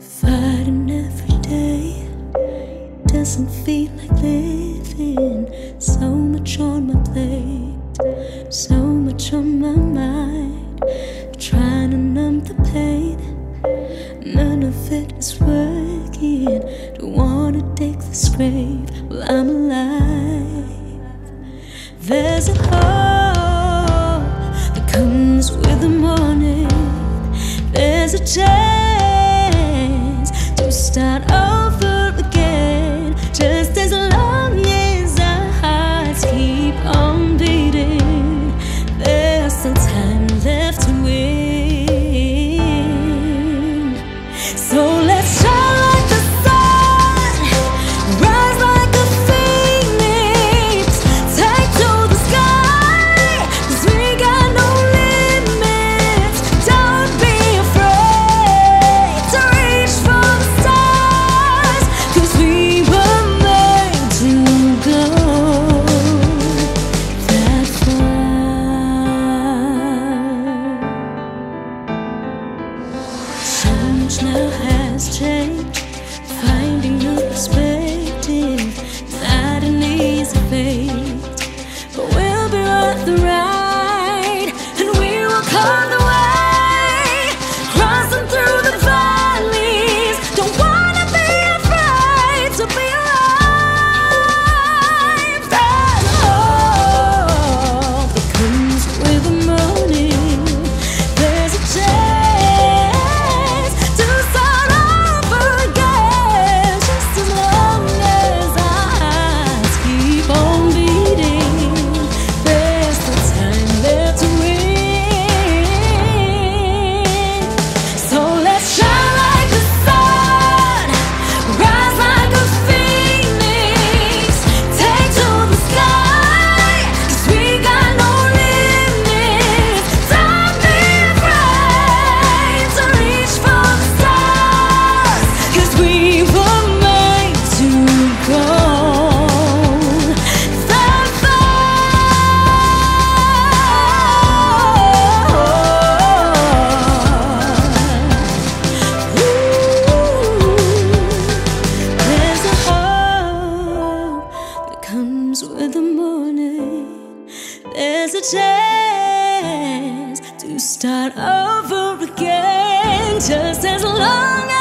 Fighting every day doesn't feel like living. So much on my plate, so much on my mind. Trying to numb the pain, none of it is working. Don't wanna dig this grave, well I'm alive. There's a hole. There's start over again, just as long as